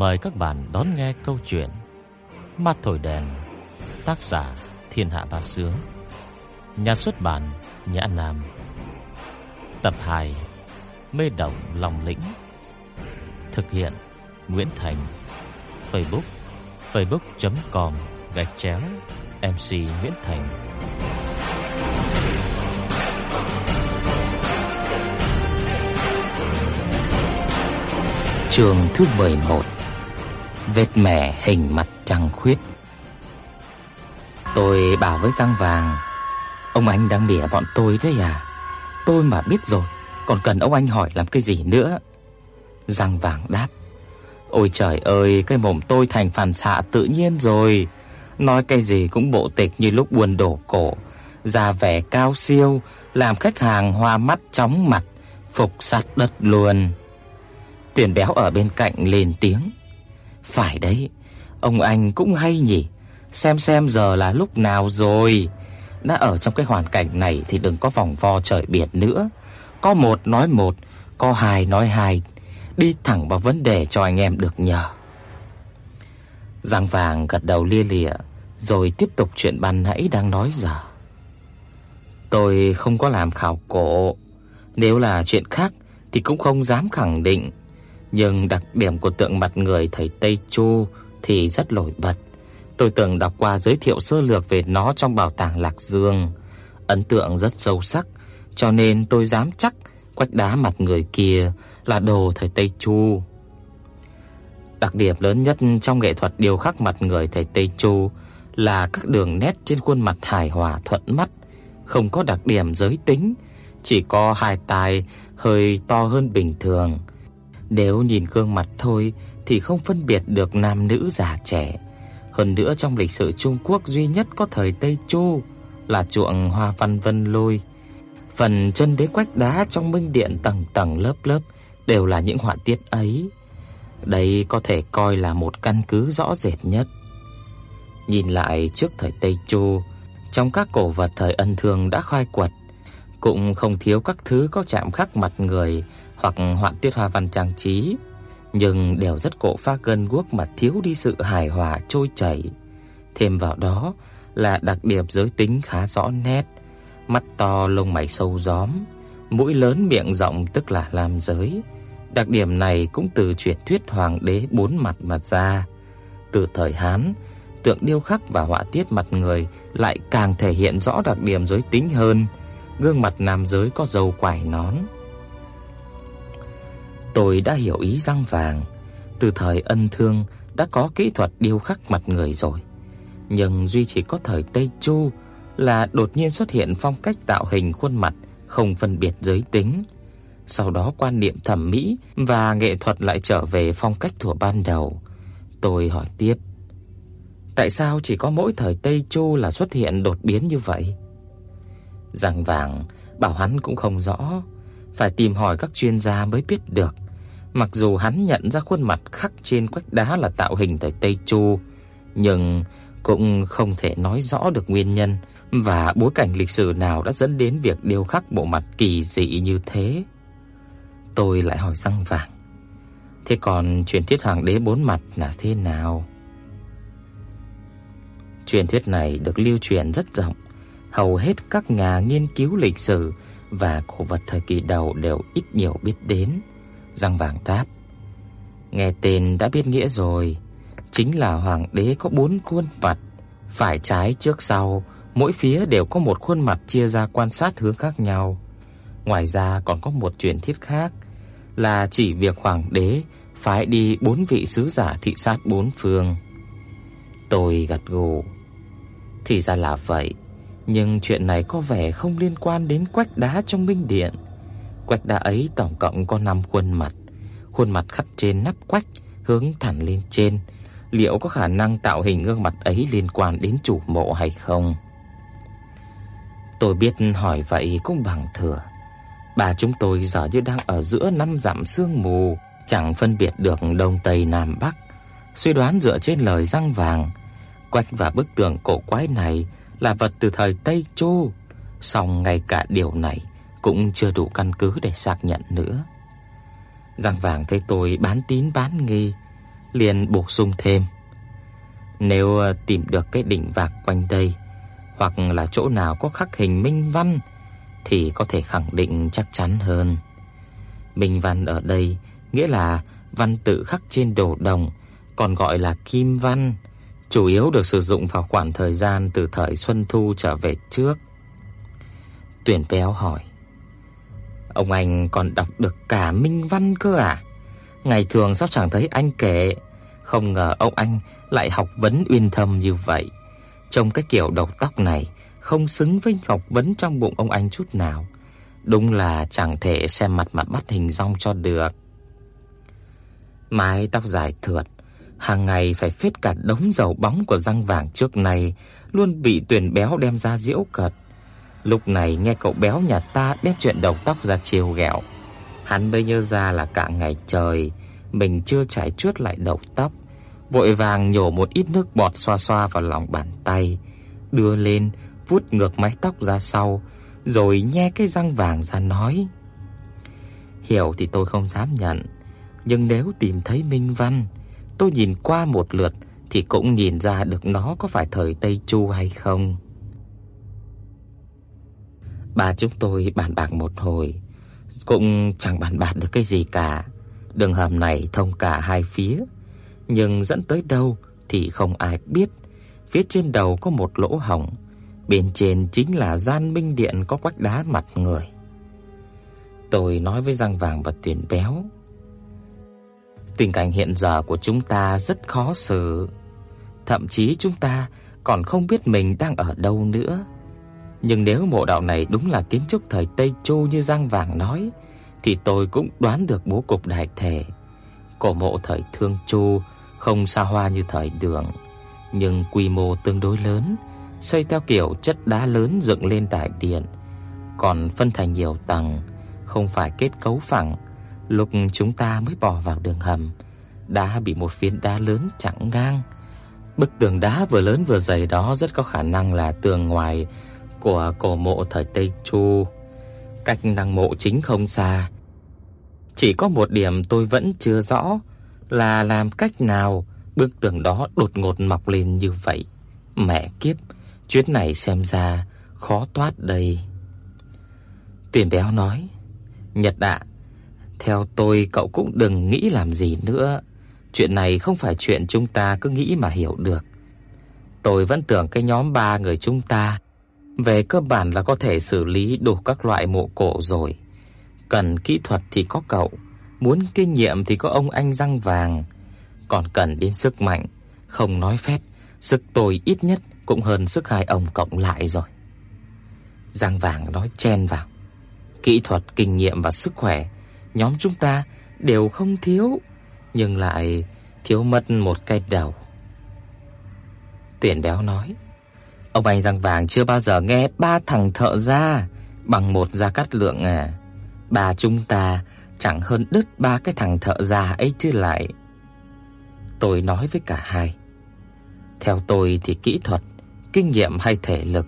Mời các bạn đón nghe câu chuyện Mắt thổi đèn, Tác giả Thiên Hạ Bá Sướng, Nhà xuất bản Nhã Nam. Tập 2 Mê động lòng lĩnh, Thực hiện Nguyễn Thành, Facebook facebook.com gạch chéo MC Nguyễn Thành. Trường thứ 11 Vết mẻ hình mặt trăng khuyết. Tôi bảo với răng vàng, Ông anh đang bịa bọn tôi đấy à? Tôi mà biết rồi, Còn cần ông anh hỏi làm cái gì nữa? Răng vàng đáp, Ôi trời ơi, Cái mồm tôi thành phản xạ tự nhiên rồi. Nói cái gì cũng bộ tịch như lúc buồn đổ cổ. Ra vẻ cao siêu, Làm khách hàng hoa mắt chóng mặt, Phục sát đất luôn. Tuyển béo ở bên cạnh lên tiếng phải đấy, Ông anh cũng hay nhỉ. Xem xem giờ là lúc nào rồi. Đã ở trong cái hoàn cảnh này Thì đừng có vòng vo trời biển nữa. Có một nói một, Có hai nói hai. Đi thẳng vào vấn đề cho anh em được nhờ. Giang vàng gật đầu lia lịa, Rồi tiếp tục chuyện ban nãy đang nói giờ. Tôi không có làm khảo cổ. Nếu là chuyện khác Thì cũng không dám khẳng định. Nhưng đặc điểm của tượng mặt người thầy Tây Chu Thì rất nổi bật Tôi từng đọc qua giới thiệu sơ lược về nó trong bảo tàng Lạc Dương, ấn tượng rất sâu sắc, cho nên tôi dám chắc quách đá mặt người kia là đồ thầy Tây Chu. Đặc điểm lớn nhất trong nghệ thuật điêu khắc mặt người thầy Tây Chu là các đường nét trên khuôn mặt hài hòa thuận mắt, không có đặc điểm giới tính, chỉ có hai tai hơi to hơn bình thường. Nếu nhìn gương mặt thôi thì không phân biệt được nam nữ già trẻ. Hơn nữa trong lịch sử Trung Quốc duy nhất có thời Tây Chu là chuộng hoa văn vân lôi. Phần chân đế quách đá trong minh điện tầng tầng lớp lớp đều là những họa tiết ấy. Đây có thể coi là một căn cứ rõ rệt nhất. Nhìn lại trước thời Tây Chu, trong các cổ vật thời ân thường đã khai quật, cũng không thiếu các thứ có chạm khắc mặt người hoặc họa tiết hoa văn trang trí nhưng đều rất cổ pha gân guốc mà thiếu đi sự hài hòa trôi chảy. Thêm vào đó là đặc điểm giới tính khá rõ nét, mắt to lông mày sâu gióm, mũi lớn miệng rộng tức là nam giới. Đặc điểm này cũng từ truyền thuyết hoàng đế bốn mặt mà ra. Từ thời Hán, tượng điêu khắc và họa tiết mặt người lại càng thể hiện rõ đặc điểm giới tính hơn. Gương mặt nam giới có râu quải nón, Tôi đã hiểu ý răng vàng, từ thời ân thương đã có kỹ thuật điêu khắc mặt người rồi. Nhưng duy chỉ có thời Tây Chu là đột nhiên xuất hiện phong cách tạo hình khuôn mặt không phân biệt giới tính. Sau đó quan niệm thẩm mỹ và nghệ thuật lại trở về phong cách thuở ban đầu. Tôi hỏi tiếp: Tại sao chỉ có mỗi thời Tây Chu là xuất hiện đột biến như vậy? Răng vàng bảo hắn cũng không rõ, phải tìm hỏi các chuyên gia mới biết được. Mặc dù hắn nhận ra khuôn mặt khắc trên quách đá là tạo hình tại Tây Chu, nhưng cũng không thể nói rõ được nguyên nhân và bối cảnh lịch sử nào đã dẫn đến việc điêu khắc bộ mặt kỳ dị như thế. Tôi lại hỏi răng vàng. Thế còn truyền thuyết hoàng đế bốn mặt là thế nào? Truyền thuyết này được lưu truyền rất rộng, hầu hết các nhà nghiên cứu lịch sử và cổ vật thời kỳ đầu đều ít nhiều biết đến. Răng vàng đáp: "Nghe tên đã biết nghĩa rồi, chính là hoàng đế có bốn khuôn mặt, phải trái trước sau, mỗi phía đều có một khuôn mặt chia ra quan sát hướng khác nhau. Ngoài ra còn có một truyền thuyết khác là chỉ việc hoàng đế phải đi bốn vị sứ giả thị sát bốn phương." Tôi gật gù. Thì ra là vậy, nhưng chuyện này có vẻ không liên quan đến quách đá trong minh điện. Quách đá ấy tổng cộng có 5 khuôn mặt. Khuôn mặt khắc trên nắp quách hướng thẳng lên trên, liệu có khả năng tạo hình gương mặt ấy liên quan đến chủ mộ hay không? Tôi biết hỏi vậy cũng bằng thừa. Bà chúng tôi giờ như đang ở giữa năm dặm sương mù, chẳng phân biệt được đông tây nam bắc. Suy đoán dựa trên lời răng vàng, quách và bức tường cổ quái này là vật từ thời Tây Chu, song ngay cả điều này cũng chưa đủ căn cứ để xác nhận nữa. Giang Vàng thấy tôi bán tín bán nghi, liền bổ sung thêm. Nếu ờ, tìm được cái đỉnh vạc quanh đây hoặc là chỗ nào có khắc hình minh văn thì có thể khẳng định chắc chắn hơn. Minh văn ở đây nghĩa là văn tự khắc trên đồ đồng, còn gọi là kim văn, chủ yếu được sử dụng vào khoảng thời gian từ thời Xuân Thu trở về trước. Tuyển Béo hỏi: "Ông anh còn đọc được cả minh văn cơ à? Ngày thường sắp chẳng thấy anh kể, không ngờ ông anh lại học vấn uyên thâm như vậy." trong cái kiểu đầu tóc này không xứng với học vấn trong bụng ông anh chút nào. Đúng là chẳng thể xem mặt mặt bắt hình dong cho được. Mái tóc dài thượt, hàng ngày phải phết cả đống dầu bóng của răng vàng trước này, luôn bị tuyển béo đem ra giễu cợt. Lúc này nghe cậu béo nhà ta đem chuyện đầu tóc ra trêu ghẹo, hắn mới nhớ ra là cả ngày trời mình chưa trải chuốt lại đầu tóc, vội vàng nhổ một ít nước bọt xoa xoa vào lòng bàn tay, đưa lên vuốt ngược mái tóc ra sau, rồi nhe cái răng vàng ra nói: "Hiểu thì tôi không dám nhận, nhưng nếu tìm thấy minh văn, tôi nhìn qua một lượt thì cũng nhìn ra được nó có phải thời Tây Chu hay không." bà chúng tôi bàn bạc một hồi, cũng chẳng bàn bạc được cái gì cả. Đường hầm này thông cả hai phía, nhưng dẫn tới đâu thì không ai biết. Phía trên đầu có một lỗ hổng, bên trên chính là gian minh điện có quách đá mặt người. Tôi nói với răng vàng và tuyển béo. Tình cảnh hiện giờ của chúng ta rất khó xử, thậm chí chúng ta còn không biết mình đang ở đâu nữa. Nhưng nếu mộ đạo này đúng là kiến trúc thời Tây Chu như Giang Vàng nói, thì tôi cũng đoán được bố cục đại thể. Cổ mộ thời Thương Chu không xa hoa như thời Đường, nhưng quy mô tương đối lớn, xây theo kiểu chất đá lớn dựng lên đại điện, còn phân thành nhiều tầng, không phải kết cấu phẳng. Lúc chúng ta mới bò vào đường hầm, đã bị một phiến đá lớn chặn ngang. Bức tường đá vừa lớn vừa dày đó rất có khả năng là tường ngoài của cổ mộ thời Tây Chu. Cách năng mộ chính không xa. Chỉ có một điểm tôi vẫn chưa rõ là làm cách nào bức tường đó đột ngột mọc lên như vậy. Mẹ kiếp, Chuyến này xem ra khó thoát đây. Tiền béo nói, Nhật ạ, theo tôi cậu cũng đừng nghĩ làm gì nữa. Chuyện này không phải chuyện chúng ta cứ nghĩ mà hiểu được. Tôi vẫn tưởng cái nhóm ba người chúng ta về cơ bản là có thể xử lý đủ các loại mộ cổ rồi. Cần kỹ thuật thì có cậu, muốn kinh nghiệm thì có ông anh răng vàng, còn cần đến sức mạnh, không nói phép, sức tôi ít nhất cũng hơn sức hai ông cộng lại rồi. Giang Vàng nói chen vào. Kỹ thuật, kinh nghiệm và sức khỏe, nhóm chúng ta đều không thiếu, nhưng lại thiếu mất một cái đầu. Tuyển béo nói, ông anh răng Vàng chưa bao giờ nghe ba thằng thợ ra bằng một gia cát lượng à. Bà chúng ta chẳng hơn đứt ba cái thằng thợ già ấy chứ lại. Tôi nói với cả hai. Theo tôi thì kỹ thuật, kinh nghiệm hay thể lực,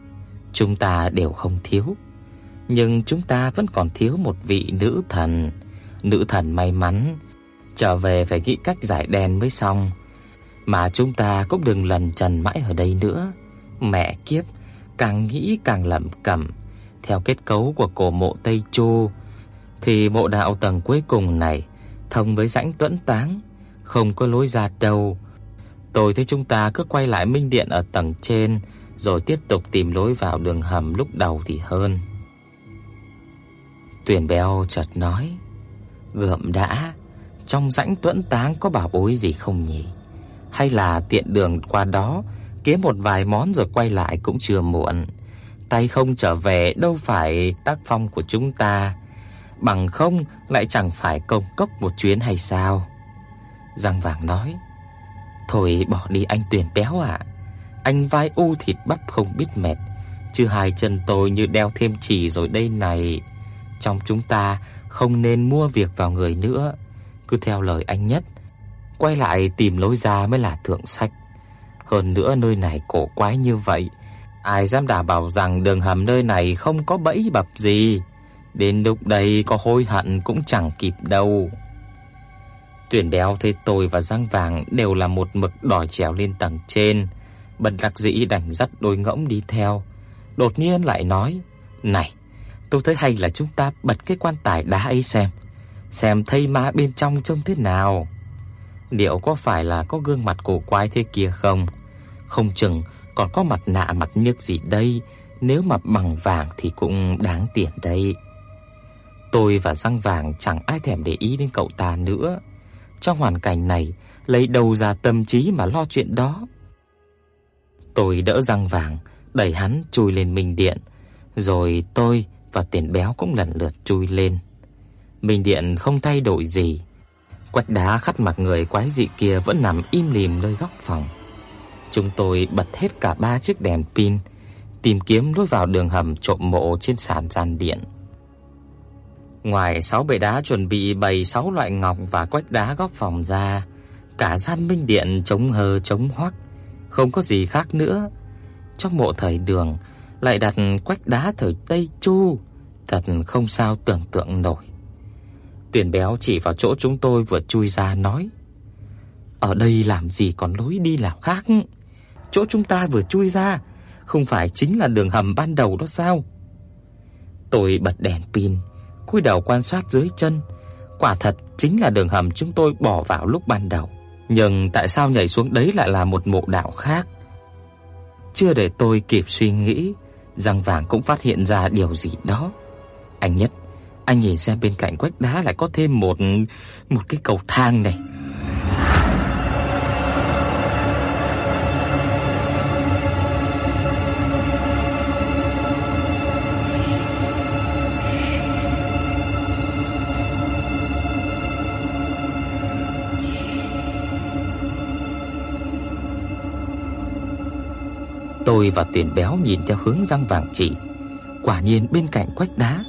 chúng ta đều không thiếu. Nhưng chúng ta vẫn còn thiếu một vị nữ thần, nữ thần may mắn, trở về phải nghĩ cách giải đen mới xong. Mà chúng ta cũng đừng lần trần mãi ở đây nữa. Mẹ kiếp, càng nghĩ càng lẩm cẩm. Theo kết cấu của cổ mộ Tây Chu thì mộ đạo tầng cuối cùng này thông với rãnh Tuẫn Táng, không có lối ra đâu. Tôi thấy chúng ta cứ quay lại minh điện ở tầng trên rồi tiếp tục tìm lối vào đường hầm lúc đầu thì hơn. Tuyền Béo chợt nói, "Gượm đã, trong rãnh tuẫn táng có bảo bối gì không nhỉ? Hay là tiện đường qua đó kiếm một vài món rồi quay lại cũng chưa muộn. Tay không trở về đâu phải tác phong của chúng ta, bằng không lại chẳng phải công cốc một chuyến hay sao?" Giang Vàng nói, "Thôi bỏ đi anh tuyển Béo ạ." Anh vai u thịt bắp không biết mệt, chứ hai chân tôi như đeo thêm chỉ rồi đây này. Trong chúng ta không nên mua việc vào người nữa, cứ theo lời anh nhất, quay lại tìm lối ra mới là thượng sách. Hơn nữa nơi này cổ quái như vậy, ai dám đảm bảo rằng đường hầm nơi này không có bẫy bập gì. Đến lúc đây có hối hận cũng chẳng kịp đâu. Tuyển béo thấy tôi và giang vàng đều là một mực đòi trèo lên tầng trên, bần đặc dĩ đành dắt đôi ngỗng đi theo. Đột nhiên lại nói: "Này, tôi thấy hay là chúng ta bật cái quan tài đá ấy xem, xem thây ma bên trong trông thế nào. Liệu có phải là có gương mặt cổ quái thế kia không? Không chừng còn có mặt nạ mặt nhức gì đây, nếu mà bằng vàng thì cũng đáng tiền đây." Tôi và răng vàng chẳng ai thèm để ý đến cậu ta nữa. Trong hoàn cảnh này, lấy đầu ra tâm trí mà lo chuyện đó. Tôi đỡ răng vàng, đẩy hắn chui lên minh điện, rồi tôi và tiền béo cũng lần lượt chui lên. Minh điện không thay đổi gì. Quách đá khắt mặt người quái dị kia vẫn nằm im lìm nơi góc phòng. Chúng tôi bật hết cả ba chiếc đèn pin, tìm kiếm lối vào đường hầm trộm mộ trên sàn gian điện. Ngoài sáu bệ đá chuẩn bị bày sáu loại ngọc và quách đá góc phòng ra, cả gian minh điện trống hờ trống hoắc, không có gì khác nữa. Trong mộ thời Đường lại đặt quách đá thời Tây Chu, thật không sao tưởng tượng nổi. Tuyển béo chỉ vào chỗ chúng tôi vừa chui ra nói: "Ở đây làm gì còn lối đi nào khác? Chỗ chúng ta vừa chui ra không phải chính là đường hầm ban đầu đó sao?" Tôi bật đèn pin, cúi đầu quan sát dưới chân, quả thật chính là đường hầm chúng tôi bỏ vào lúc ban đầu, nhưng tại sao nhảy xuống đấy lại là một mộ đạo khác? Chưa để tôi kịp suy nghĩ, răng vàng cũng phát hiện ra điều gì đó. Anh nhất, anh nhìn xem bên cạnh quách đá lại có thêm một một cái cầu thang này. Tôi và Tiền Béo nhìn theo hướng răng vàng chỉ. Quả nhiên bên cạnh quách đá,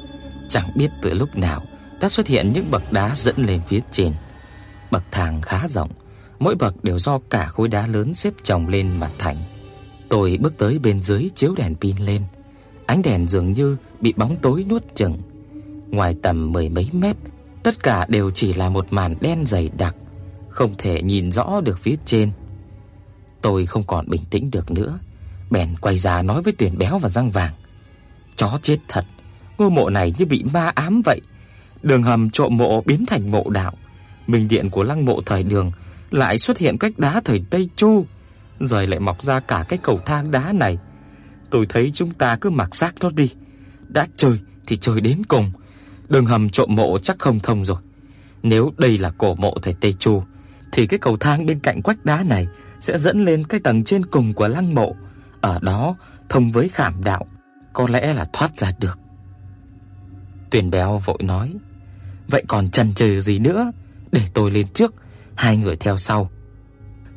chẳng biết từ lúc nào đã xuất hiện những bậc đá dẫn lên phía trên. Bậc thang khá rộng, mỗi bậc đều do cả khối đá lớn xếp chồng lên mà thành. Tôi bước tới bên dưới chiếu đèn pin lên. Ánh đèn dường như bị bóng tối nuốt chửng. Ngoài tầm mười mấy mét, tất cả đều chỉ là một màn đen dày đặc, không thể nhìn rõ được phía trên. Tôi không còn bình tĩnh được nữa, bèn quay ra nói với Tuyển Béo và Răng Vàng: "Chó chết thật, ngôi mộ này như bị ma ám vậy. Đường hầm trộm mộ biến thành mộ đạo, minh điện của lăng mộ thời Đường lại xuất hiện cách đá thời Tây Chu, rồi lại mọc ra cả cái cầu thang đá này. Tôi thấy chúng ta cứ mặc xác nó đi, đã chơi thì chơi đến cùng. Đường hầm trộm mộ chắc không thông rồi. Nếu đây là cổ mộ thời Tây Chu thì cái cầu thang bên cạnh quách đá này sẽ dẫn lên cái tầng trên cùng của lăng mộ ở đó thông với khảm đạo, có lẽ là thoát ra được. Tuyền Béo vội nói: "Vậy còn chần chừ gì nữa, để tôi lên trước, hai người theo sau."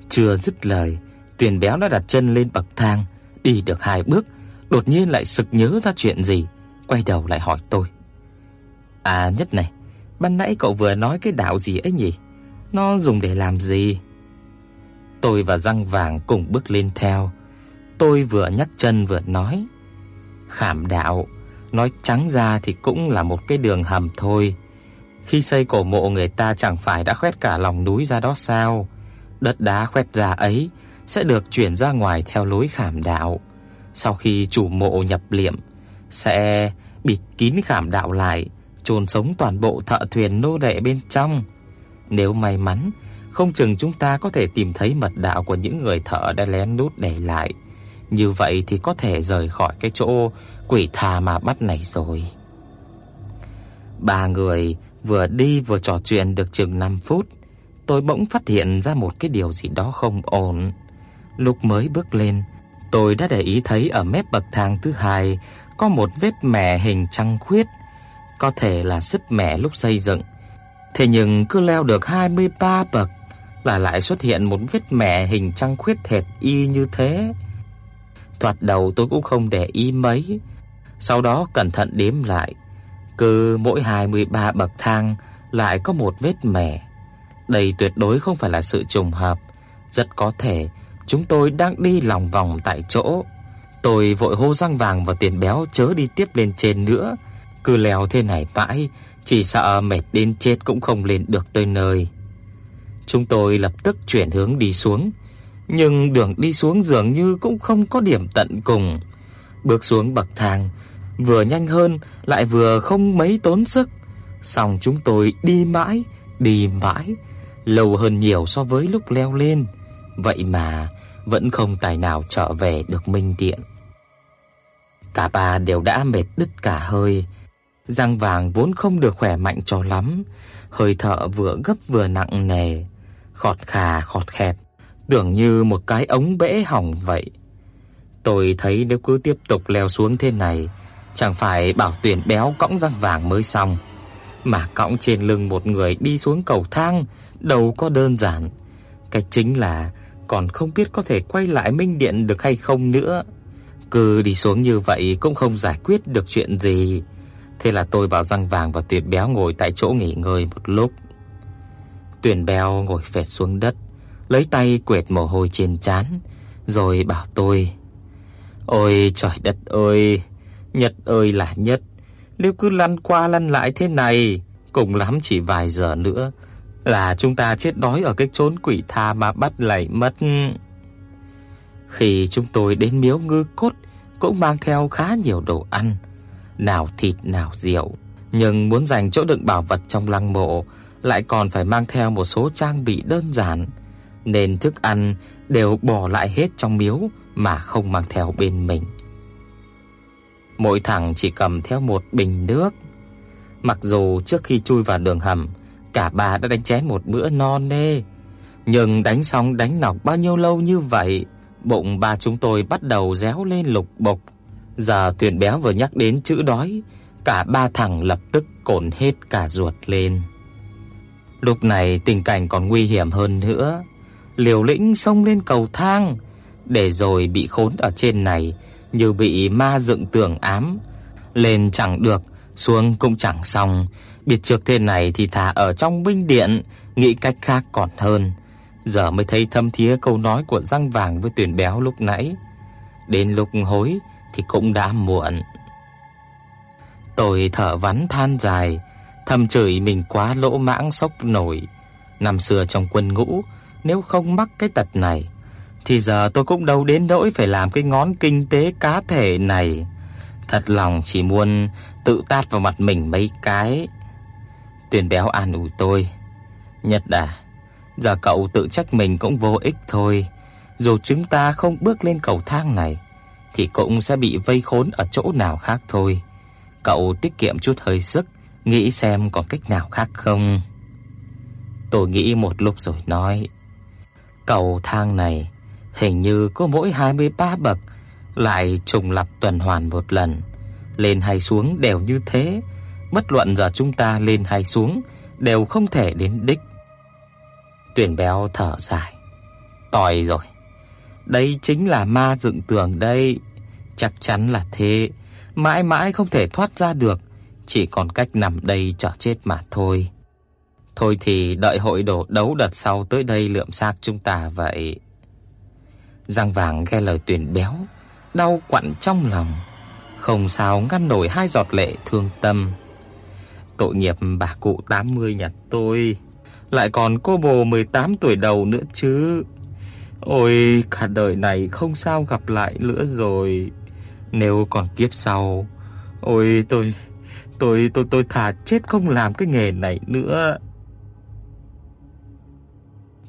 Chưa dứt lời, Tuyền Béo đã đặt chân lên bậc thang, đi được hai bước, đột nhiên lại sực nhớ ra chuyện gì, quay đầu lại hỏi tôi: "À nhất này, ban nãy cậu vừa nói cái đạo gì ấy nhỉ? Nó dùng để làm gì?" Tôi và răng vàng cùng bước lên theo. Tôi vừa nhấc chân vừa nói, khảm đạo, nói trắng ra thì cũng là một cái đường hầm thôi. Khi xây cổ mộ người ta chẳng phải đã khoét cả lòng núi ra đó sao? Đất đá khoét ra ấy sẽ được chuyển ra ngoài theo lối khảm đạo. Sau khi chủ mộ nhập liệm sẽ bịt kín khảm đạo lại, chôn sống toàn bộ thợ thuyền nô lệ bên trong. Nếu may mắn, không chừng chúng ta có thể tìm thấy mật đạo của những người thợ đã lén lút để lại. Như vậy thì có thể rời khỏi cái chỗ quỷ tha mà bắt này rồi. Ba người vừa đi vừa trò chuyện được chừng 5 phút, tôi bỗng phát hiện ra một cái điều gì đó không ổn. Lúc mới bước lên, tôi đã để ý thấy ở mép bậc thang thứ hai có một vết mẻ hình trăng khuyết, có thể là sứt mẻ lúc xây dựng. Thế nhưng cứ leo được 23 bậc là lại xuất hiện một vết mẻ hình trăng khuyết hệt y như thế. Thoạt đầu tôi cũng không để ý mấy, sau đó cẩn thận đếm lại, cứ mỗi 23 bậc thang lại có một vết mẻ. Đây tuyệt đối không phải là sự trùng hợp, rất có thể chúng tôi đang đi lòng vòng tại chỗ. Tôi vội hô răng vàng và tiền béo chớ đi tiếp lên trên nữa, cứ leo thế này mãi, chỉ sợ mệt đến chết cũng không lên được tới nơi. Chúng tôi lập tức chuyển hướng đi xuống, nhưng đường đi xuống dường như cũng không có điểm tận cùng. Bước xuống bậc thang, vừa nhanh hơn lại vừa không mấy tốn sức. song chúng tôi đi mãi, đi mãi, lâu hơn nhiều so với lúc leo lên. Vậy mà vẫn không tài nào trở về được Minh Điện. Cả ba đều đã mệt đứt cả hơi. răng vàng vốn không được khỏe mạnh cho lắm, hơi thở vừa gấp vừa nặng nề, khọt khà khọt khẹt, tưởng như một cái ống bể hỏng vậy. Tôi thấy nếu cứ tiếp tục leo xuống thế này, chẳng phải bảo tuyển béo cõng răng vàng mới xong, mà cõng trên lưng một người đi xuống cầu thang đâu có đơn giản. Cái chính là còn không biết có thể quay lại Minh Điện được hay không nữa. Cứ đi xuống như vậy cũng không giải quyết được chuyện gì. Thế là tôi bảo răng vàng và tuyển béo ngồi tại chỗ nghỉ ngơi một lúc. Tuyển béo ngồi phệt xuống đất, lấy tay quệt mồ hôi trên trán, rồi bảo tôi: "Ôi trời đất ơi, Nhật ơi là Nhật, nếu cứ lăn qua lăn lại thế này, cùng lắm chỉ vài giờ nữa là chúng ta chết đói ở cái chốn quỷ tha mà bắt lại mất." Khi chúng tôi đến miếu ngư cốt cũng mang theo khá nhiều đồ ăn, nào thịt nào rượu, nhưng muốn dành chỗ đựng bảo vật trong lăng mộ lại còn phải mang theo một số trang bị đơn giản, nên thức ăn đều bỏ lại hết trong miếu mà không mang theo bên mình. Mỗi thằng chỉ cầm theo một bình nước. Mặc dù trước khi chui vào đường hầm, cả ba đã đánh chén một bữa no nê, nhưng đánh xong đánh nọc bao nhiêu lâu như vậy, bụng ba chúng tôi bắt đầu réo lên lục bục. Giờ Tuyền béo vừa nhắc đến chữ đói, cả ba thằng lập tức cồn hết cả ruột lên. Lúc này tình cảnh còn nguy hiểm hơn nữa. Liều Lĩnh xông lên cầu thang, để rồi bị khốn ở trên này như bị ma dựng tường ám, lên chẳng được, xuống cũng chẳng xong, biệt trước thế này thì thà ở trong binh điện, nghĩ cách khác còn hơn. Giờ mới thấy thâm thía câu nói của răng vàng với tuyển béo lúc nãy. Đến lúc hối thì cũng đã muộn. Tôi thở vắn than dài, thầm chửi mình quá lỗ mãng sốc nổi. Năm xưa trong quân ngũ, nếu không mắc cái tật này thì giờ tôi cũng đâu đến nỗi phải làm cái ngón kinh tế cá thể này. Thật lòng chỉ muốn tự tát vào mặt mình mấy cái. Tuyền béo an ủi tôi. Nhật à, giờ cậu tự trách mình cũng vô ích thôi. Dù chúng ta không bước lên cầu thang này thì cũng sẽ bị vây khốn ở chỗ nào khác thôi. Cậu tiết kiệm chút hơi sức, nghĩ xem còn cách nào khác không. Tôi nghĩ một lúc rồi nói, cầu thang này hình như có mỗi 23 bậc, lại trùng lặp tuần hoàn một lần, lên hay xuống đều như thế, bất luận giờ chúng ta lên hay xuống đều không thể đến đích. Tuyển béo thở dài. tồi rồi. Đây chính là ma dựng tường đây, chắc chắn là thế, mãi mãi không thể thoát ra được, chỉ còn cách nằm đây chờ chết mà thôi. Thôi thì đợi hội đổ đấu đợt sau tới đây lượm xác chúng ta vậy. Giang vàng nghe lời tuyển béo, đau quặn trong lòng, không sao ngăn nổi hai giọt lệ thương tâm. Tội nghiệp bà cụ 80 nhặt tôi, lại còn cô bồ 18 tuổi đầu nữa chứ. Ôi, cả đời này không sao gặp lại nữa rồi. Nếu còn kiếp sau, ôi tôi tôi tôi tôi thà chết không làm cái nghề này nữa.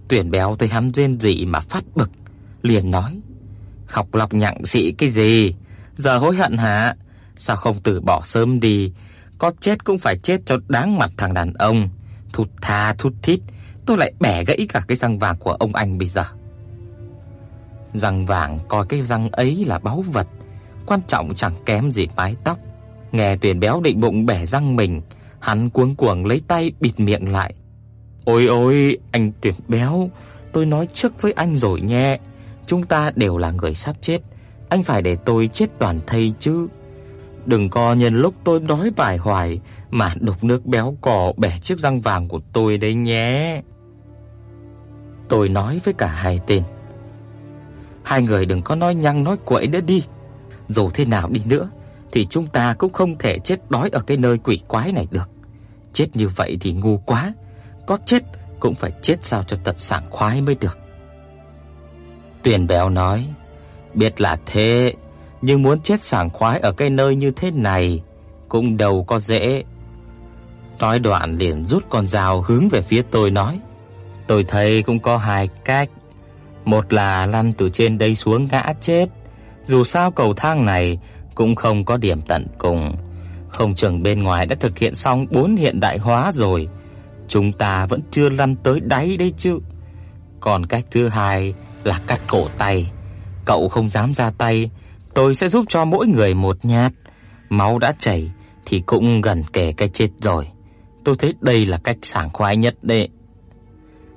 Tuyển béo thấy hắn rên rỉ mà phát bực, liền nói: "Khóc lóc nhặng xị cái gì? Giờ hối hận hả? Sao không từ bỏ sớm đi, có chết cũng phải chết cho đáng mặt thằng đàn ông." Thút tha thút thít, tôi lại bẻ gãy cả cái răng vàng của ông anh bây giờ. Răng vàng coi cái răng ấy là báu vật, quan trọng chẳng kém gì mái tóc. Nghe tuyển béo định bụng bẻ răng mình, hắn cuống cuồng lấy tay bịt miệng lại. "Ôi ôi, anh tuyển béo, tôi nói trước với anh rồi nhé, chúng ta đều là người sắp chết, anh phải để tôi chết toàn thây chứ. Đừng có nhân lúc tôi đói bài hoài mà đục nước béo cò bẻ chiếc răng vàng của tôi đấy nhé." Tôi nói với cả hai tên. Hai người đừng có nói nhăng nói quậy nữa đi. Dù thế nào đi nữa thì chúng ta cũng không thể chết đói ở cái nơi quỷ quái này được. Chết như vậy thì ngu quá, có chết cũng phải chết sao cho thật sảng khoái mới được. Tuyền Béo nói, biết là thế, nhưng muốn chết sảng khoái ở cái nơi như thế này cũng đâu có dễ. Nói đoạn liền rút con dao hướng về phía tôi nói, tôi thấy cũng có hai cách. Một là lăn từ trên đây xuống ngã chết, dù sao cầu thang này cũng không có điểm tận cùng. Không chừng bên ngoài đã thực hiện xong bốn hiện đại hóa rồi, chúng ta vẫn chưa lăn tới đáy đấy chứ. Còn cách thứ hai là cắt cổ tay. Cậu không dám ra tay, tôi sẽ giúp cho mỗi người một nhát. Máu đã chảy thì cũng gần kề cái chết rồi. Tôi thấy đây là cách sảng khoái nhất đấy.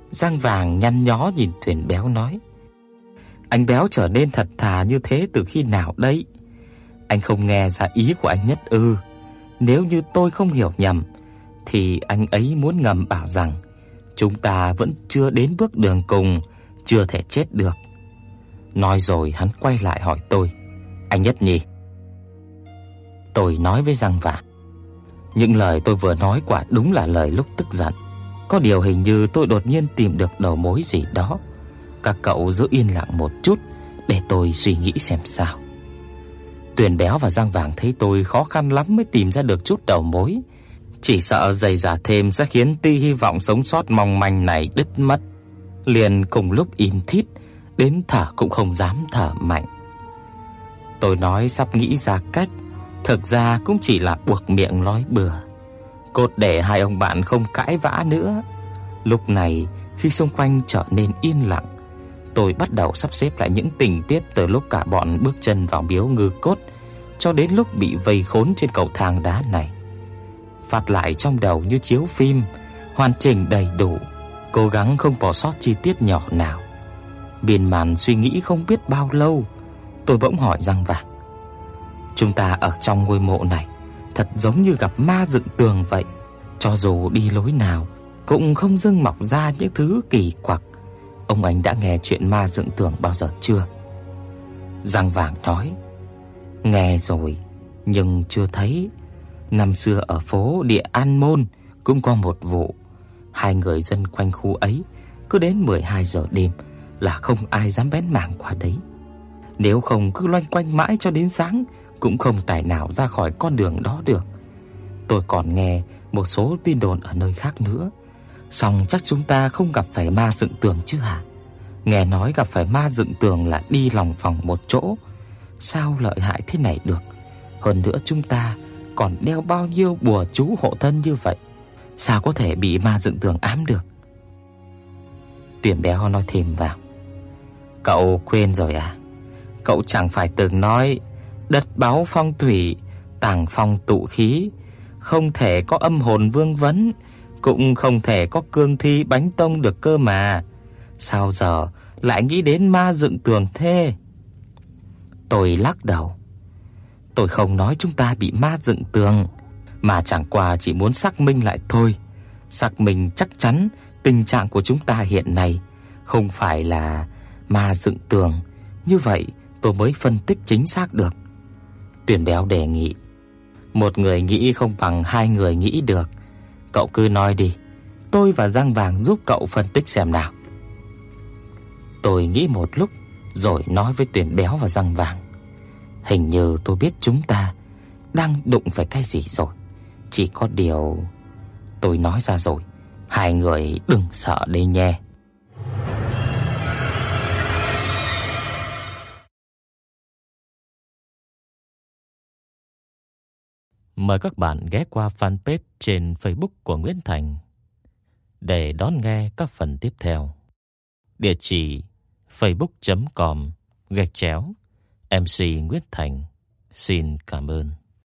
Giang vàng nhăn nhó nhìn thuyền béo nói: "Anh béo trở nên thật thà như thế từ khi nào đấy? Anh không nghe ra ý của anh nhất ư? Nếu như tôi không hiểu nhầm thì anh ấy muốn ngầm bảo rằng chúng ta vẫn chưa đến bước đường cùng, chưa thể chết được." Nói rồi hắn quay lại hỏi tôi: "Anh Nhất nhỉ?" Tôi nói với răng vàng những lời tôi vừa nói quả đúng là lời lúc tức giận. Có điều hình như tôi đột nhiên tìm được đầu mối gì đó. Các cậu giữ yên lặng một chút để tôi suy nghĩ xem sao. Tuyền béo và răng vàng thấy tôi khó khăn lắm mới tìm ra được chút đầu mối, chỉ sợ dày dả thêm sẽ khiến tia hy vọng sống sót mong manh này đứt mất. Liền cùng lúc im thít, đến thở cũng không dám thở mạnh. Tôi nói sắp nghĩ ra cách thực ra cũng chỉ là buộc miệng nói bừa. Cốt để hai ông bạn không cãi vã nữa. Lúc này, khi xung quanh trở nên yên lặng, tôi bắt đầu sắp xếp lại những tình tiết từ lúc cả bọn bước chân vào miếu ngư cốt cho đến lúc bị vây khốn trên cầu thang đá này. Phát lại trong đầu như chiếu phim, hoàn chỉnh đầy đủ, cố gắng không bỏ sót chi tiết nhỏ nào. Biên màn suy nghĩ không biết bao lâu, tôi bỗng hỏi răng vàng. Chúng ta ở trong ngôi mộ này thật giống như gặp ma dựng tường vậy, cho dù đi lối nào cũng không dưng mọc ra những thứ kỳ quặc. Ông anh đã nghe chuyện ma dựng tường bao giờ chưa? Giang Vàng nói: "Nghe rồi, nhưng chưa thấy. Năm xưa ở phố Địa An Môn cũng có một vụ, hai người dân quanh khu ấy cứ đến 12 giờ đêm là không ai dám bén mảng qua đấy. Nếu không cứ loanh quanh mãi cho đến sáng cũng không tài nào ra khỏi con đường đó được. Tôi còn nghe một số tin đồn ở nơi khác nữa, song chắc chúng ta không gặp phải ma dựng tường chứ hả? Nghe nói gặp phải ma dựng tường là đi lòng vòng một chỗ, sao lợi hại thế này được? Hơn nữa chúng ta còn đeo bao nhiêu bùa chú hộ thân như vậy, sao có thể bị ma dựng tường ám được? Tuyển béo nói thêm vào. Cậu quên rồi à? Cậu chẳng phải từng nói đất báo phong thủy, tàng phong tụ khí, không thể có âm hồn vương vấn, cũng không thể có cương thi bánh tông được cơ mà. Sao giờ lại nghĩ đến ma dựng tường thế? Tôi lắc đầu. Tôi không nói chúng ta bị ma dựng tường, mà chẳng qua chỉ muốn xác minh lại thôi. Xác minh chắc chắn tình trạng của chúng ta hiện nay không phải là ma dựng tường, như vậy tôi mới phân tích chính xác được. Tuyển béo đề nghị. Một người nghĩ không bằng hai người nghĩ được. Cậu cứ nói đi, tôi và Giang Vàng giúp cậu phân tích xem nào. Tôi nghĩ một lúc rồi nói với Tuyển béo và Giang Vàng. Hình như tôi biết chúng ta đang đụng phải cái gì rồi. Chỉ có điều tôi nói ra rồi, hai người đừng sợ đi nhé. Mời các bạn ghé qua fanpage trên Facebook của Nguyễn Thành để đón nghe các phần tiếp theo. Địa chỉ facebook.com gạch chéo MC Nguyễn Thành. Xin cảm ơn.